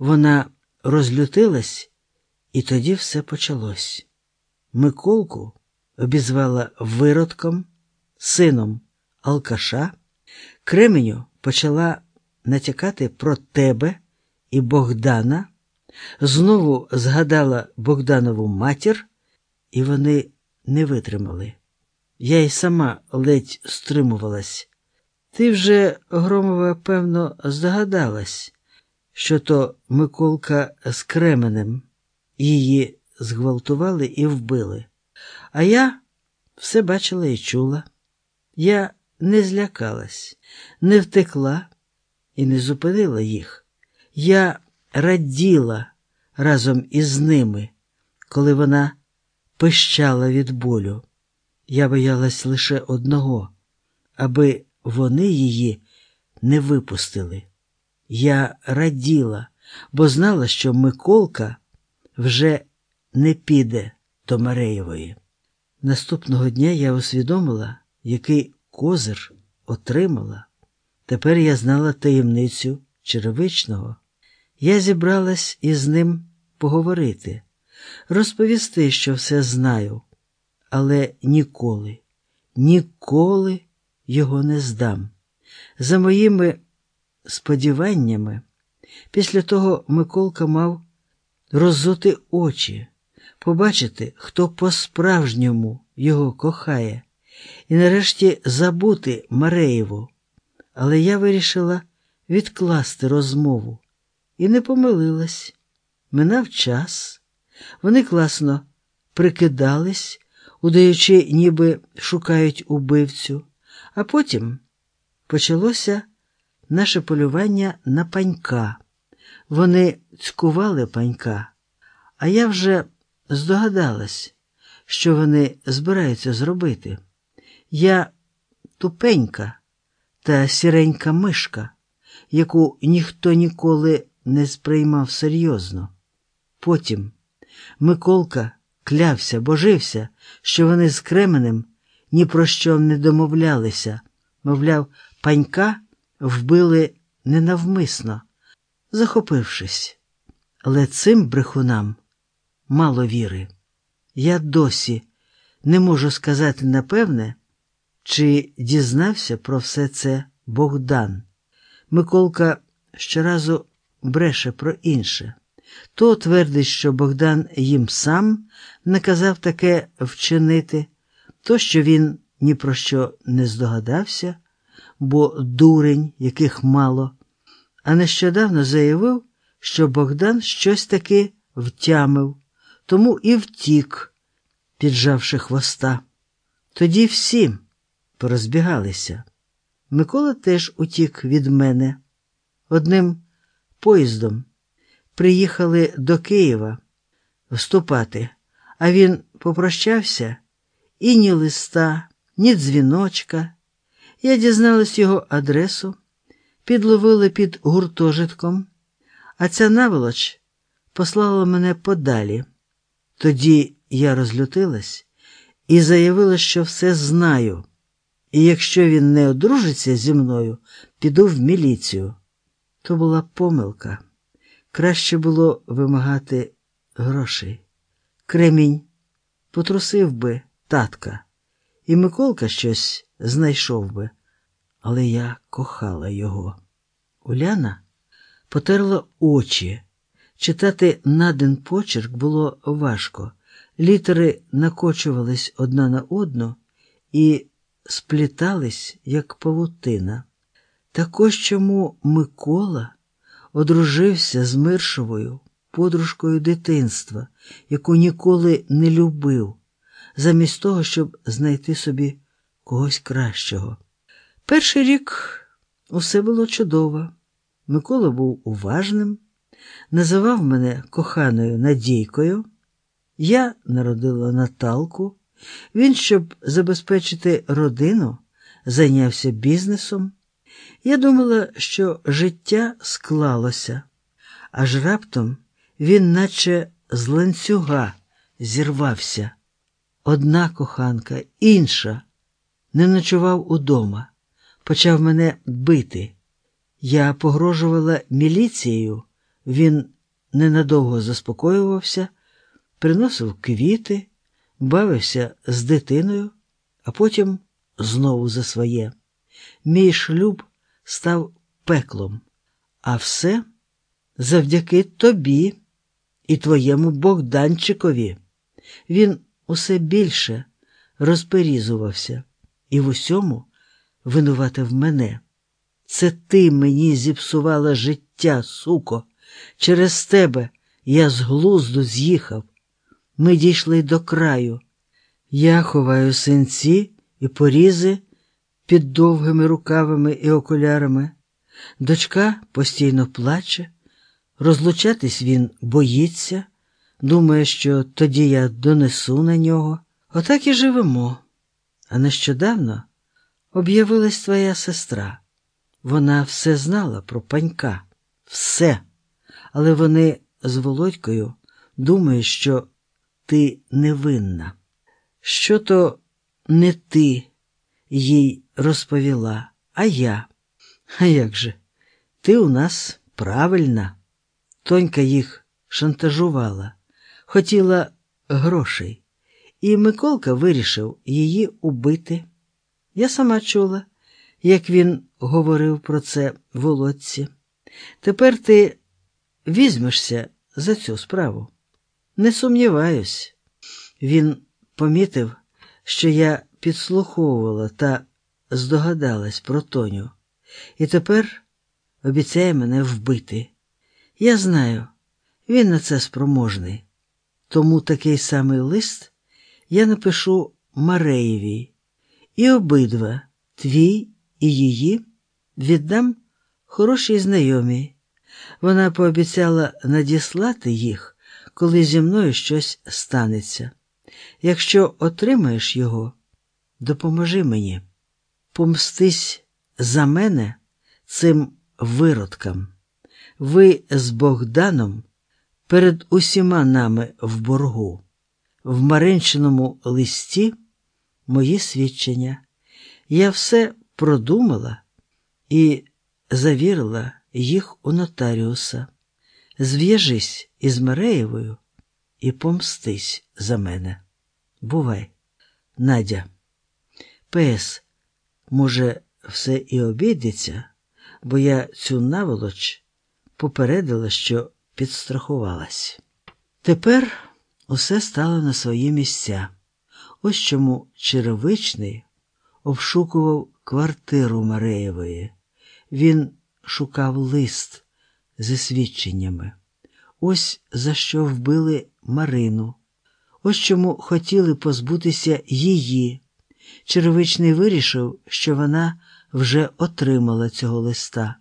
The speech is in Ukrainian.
Вона розлютилась, і тоді все почалось. Миколку обізвала виродком, сином Алкаша, Кременю почала натякати про тебе і Богдана, знову згадала Богданову матір, і вони не витримали. Я й сама ледь стримувалась. Ти вже, Громова, певно, здогадалась, що то Миколка з Кременем її зґвалтували і вбили. А я все бачила і чула. Я не злякалась, не втекла і не зупинила їх. Я раділа разом із ними, коли вона пищала від болю. Я боялась лише одного, аби вони її не випустили. Я раділа, бо знала, що Миколка вже не піде до Мареєвої. Наступного дня я усвідомила, який козир отримала. Тепер я знала таємницю черевичного. Я зібралась із ним поговорити, розповісти, що все знаю, але ніколи, ніколи його не здам. За моїми сподіваннями, після того Миколка мав роззути очі, побачити, хто по-справжньому його кохає, і нарешті забути Мареєву. Але я вирішила відкласти розмову і не помилилась. Минав час, вони класно прикидались, удаючи, ніби шукають убивцю, а потім почалося наше полювання на панька. Вони цькували панька, а я вже здогадалась, що вони збираються зробити. Я тупенька та сіренька мишка, яку ніхто ніколи не сприймав серйозно. Потім Миколка клявся, божився, що вони з Кременем ні про що не домовлялися, мовляв, панька вбили ненавмисно, захопившись. Але цим брехунам мало віри. Я досі не можу сказати напевне, чи дізнався про все це Богдан. Миколка щоразу бреше про інше. То твердить, що Богдан їм сам наказав таке вчинити, то що він ні про що не здогадався, бо дурень, яких мало, а нещодавно заявив, що Богдан щось таки втямив, тому і втік, піджавши хвоста. Тоді всі порозбігалися. Микола теж утік від мене. Одним поїздом приїхали до Києва вступати, а він попрощався і ні листа, ні дзвіночка. Я дізналась його адресу, підловили під гуртожитком, а ця наволоч послала мене подалі. Тоді я розлютилась і заявила, що все знаю, і якщо він не одружиться зі мною, піду в міліцію. То була помилка. Краще було вимагати грошей. Кремінь потрусив би татка, і Миколка щось знайшов би, але я кохала його. Уляна потерла очі. Читати наден почерк було важко. Літери накочувались одна на одну і сплітались, як павутина. Також чому Микола одружився з Миршовою, подружкою дитинства, яку ніколи не любив, замість того, щоб знайти собі когось кращого. Перший рік усе було чудово. Микола був уважним, називав мене коханою Надійкою. Я народила Наталку. Він, щоб забезпечити родину, зайнявся бізнесом. Я думала, що життя склалося, аж раптом він, наче з ланцюга, зірвався. Одна коханка, інша, не ночував удома, почав мене бити. Я погрожувала міліцією Він ненадовго заспокоювався, приносив квіти, бавився з дитиною, а потім знову за своє. Мій шлюб став пеклом, а все завдяки тобі і твоєму Богданчикові. Він усе більше розперізувався і в усьому винуватив мене. Це ти мені зіпсувала життя, суко. Через тебе я з глузду з'їхав. Ми дійшли до краю. Я ховаю синці і порізи під довгими рукавами і окулярами. Дочка постійно плаче, розлучатись він боїться, думає, що тоді я донесу на нього. Отак і живемо. А нещодавно об'явилась твоя сестра. Вона все знала про панька, все. Але вони з Володькою думають, що ти невинна. Що то не ти їй розповіла, а я. А як же? Ти у нас правильна. Тонька їх шантажувала, хотіла грошей, і Миколка вирішив її убити. Я сама чула, як він говорив про це володці. Тепер ти візьмешся за цю справу. Не сумніваюсь. Він помітив, що я підслуховувала та здогадалась про Тоню, і тепер обіцяє мене вбити. Я знаю, він на це спроможний. Тому такий самий лист я напишу Мареєві, і обидва твій і її віддам хорошій знайомій. Вона пообіцяла надіслати їх, коли зі мною щось станеться. Якщо отримаєш його, допоможи мені, помстись за мене цим виродкам. Ви з Богданом перед усіма нами в боргу, в Маринчиному листі мої свідчення. Я все продумала і завірила їх у нотаріуса. Зв'яжись із Мареєвою і помстись за мене. Бувай, Надя. П.С. Може, все і обійдеться, бо я цю наволоч попередила, що підстрахувалась. Тепер усе стало на свої місця. Ось чому черевичний обшукував квартиру Мареєвої. Він шукав лист зі свідченнями. Ось за що вбили Марину. Ось чому хотіли позбутися її. Черевичний вирішив, що вона вже отримала цього листа.